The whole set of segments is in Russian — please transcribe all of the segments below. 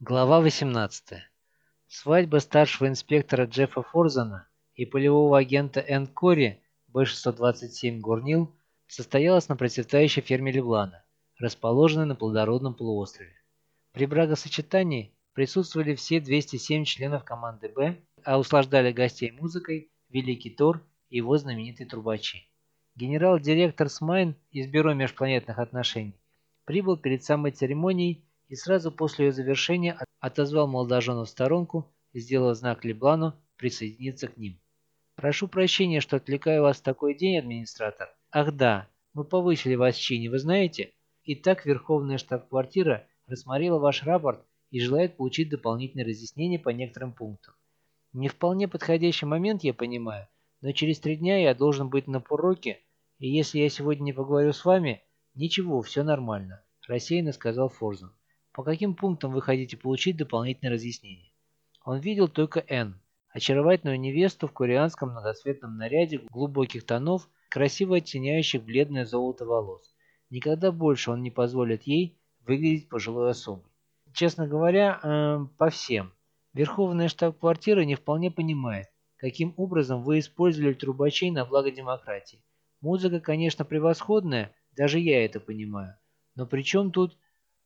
Глава 18. Свадьба старшего инспектора Джеффа Форзана и полевого агента Энн Кори Б-627 Горнил состоялась на процветающей ферме Леблана, расположенной на плодородном полуострове. При бракосочетании присутствовали все 207 членов команды «Б», а услаждали гостей музыкой Великий Тор и его знаменитые трубачи. Генерал-директор Смайн из Бюро межпланетных отношений прибыл перед самой церемонией и сразу после ее завершения отозвал молодоженов в сторонку, сделав знак Леблану присоединиться к ним. «Прошу прощения, что отвлекаю вас в такой день, администратор. Ах да, мы повысили вас в чине, вы знаете? Итак, Верховная штаб-квартира рассмотрела ваш рапорт и желает получить дополнительные разъяснения по некоторым пунктам. Не вполне подходящий момент, я понимаю, но через три дня я должен быть на Пуроке, и если я сегодня не поговорю с вами, ничего, все нормально», – рассеянно сказал Форзан. По каким пунктам вы хотите получить дополнительные разъяснения? Он видел только Н, очаровательную невесту в кореанском многоцветном наряде глубоких тонов, красиво оттеняющих бледное золото волос. Никогда больше он не позволит ей выглядеть пожилой особой. Честно говоря, э, по всем. Верховная штаб-квартира не вполне понимает, каким образом вы использовали трубачей на благо демократии. Музыка, конечно, превосходная, даже я это понимаю. Но при чем тут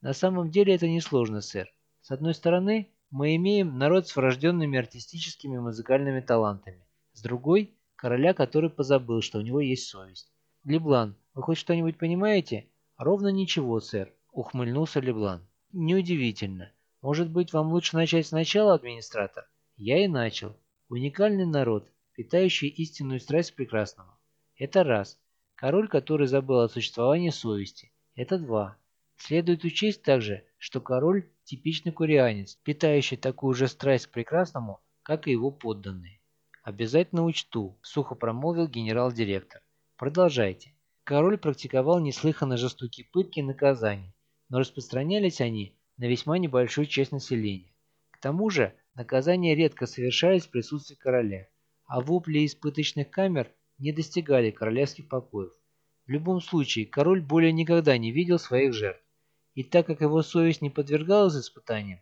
на самом деле это несложно, сэр. С одной стороны, мы имеем народ с врожденными артистическими и музыкальными талантами. С другой – короля, который позабыл, что у него есть совесть. Леблан, вы хоть что-нибудь понимаете? Ровно ничего, сэр, ухмыльнулся Леблан. Неудивительно. Может быть, вам лучше начать сначала, администратор? Я и начал. Уникальный народ, питающий истинную страсть к прекрасному. Это раз. Король, который забыл о существовании совести. Это два. Следует учесть также, что король – типичный курианец, питающий такую же страсть к прекрасному, как и его подданные. «Обязательно учту», – сухо промолвил генерал-директор. «Продолжайте». Король практиковал неслыханно жестокие пытки и наказания, но распространялись они на весьма небольшую часть населения. К тому же наказания редко совершались в присутствии короля, а вопли из пыточных камер не достигали королевских покоев. В любом случае, король более никогда не видел своих жертв и так как его совесть не подвергалась испытаниям,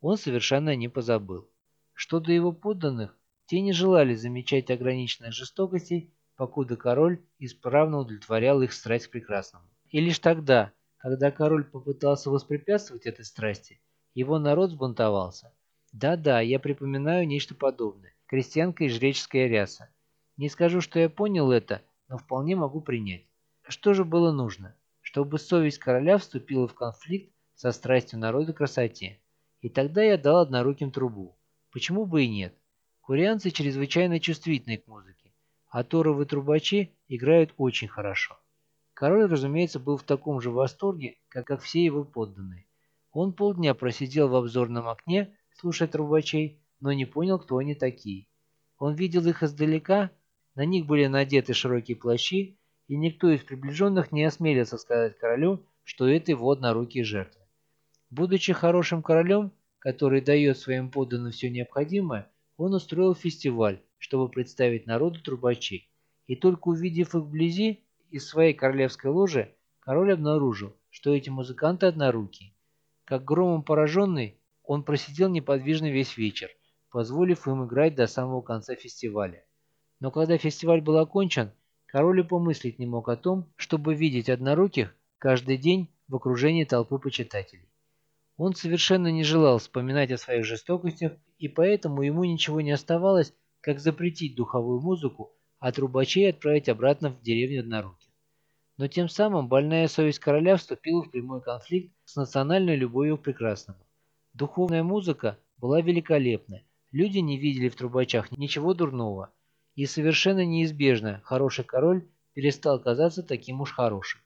он совершенно не позабыл. Что до его подданных, те не желали замечать ограниченных жестокостей, покуда король исправно удовлетворял их страсть к прекрасному. И лишь тогда, когда король попытался воспрепятствовать этой страсти, его народ сбунтовался. Да-да, я припоминаю нечто подобное. Крестьянка и жреческая ряса. Не скажу, что я понял это, но вполне могу принять. Что же было нужно? Чтобы совесть короля вступила в конфликт со страстью народа к красоте. И тогда я дал одноруким трубу. Почему бы и нет? Курианцы чрезвычайно чувствительны к музыке, а торовые трубачи играют очень хорошо. Король, разумеется, был в таком же восторге, как, как все его подданные. Он полдня просидел в обзорном окне, слушая трубачей, но не понял, кто они такие. Он видел их издалека, на них были надеты широкие плащи, и никто из приближенных не осмелился сказать королю, что это его однорукие жертвы. Будучи хорошим королем, который дает своим подданным все необходимое, он устроил фестиваль, чтобы представить народу трубачей. И только увидев их вблизи, из своей королевской ложи, король обнаружил, что эти музыканты однорукие. Как громом пораженный, он просидел неподвижно весь вечер, позволив им играть до самого конца фестиваля. Но когда фестиваль был окончен, Король и помыслить не мог о том, чтобы видеть одноруких каждый день в окружении толпы почитателей. Он совершенно не желал вспоминать о своих жестокостях, и поэтому ему ничего не оставалось, как запретить духовую музыку, а трубачей отправить обратно в деревню одноруких. Но тем самым больная совесть короля вступила в прямой конфликт с национальной любовью к прекрасному. Духовная музыка была великолепна, люди не видели в трубачах ничего дурного – и совершенно неизбежно хороший король перестал казаться таким уж хорошим.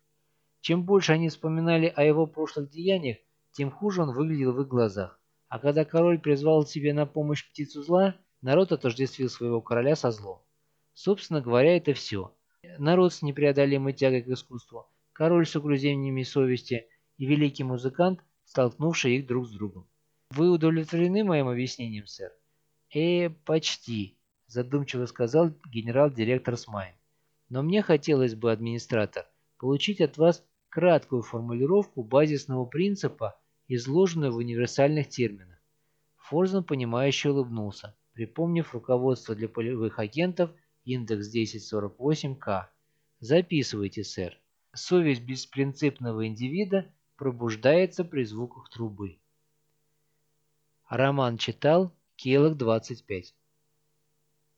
Чем больше они вспоминали о его прошлых деяниях, тем хуже он выглядел в их глазах. А когда король призвал себе на помощь птицу зла, народ отождествил своего короля со злом. Собственно говоря, это все. Народ с непреодолимой тягой к искусству, король с угрызениями совести и великий музыкант, столкнувший их друг с другом. Вы удовлетворены моим объяснением, сэр? Э, почти задумчиво сказал генерал-директор Смайн. Но мне хотелось бы, администратор, получить от вас краткую формулировку базисного принципа, изложенную в универсальных терминах. Форзен, понимающе улыбнулся, припомнив руководство для полевых агентов индекс 1048К. Записывайте, сэр. Совесть беспринципного индивида пробуждается при звуках трубы. Роман читал Келок 25.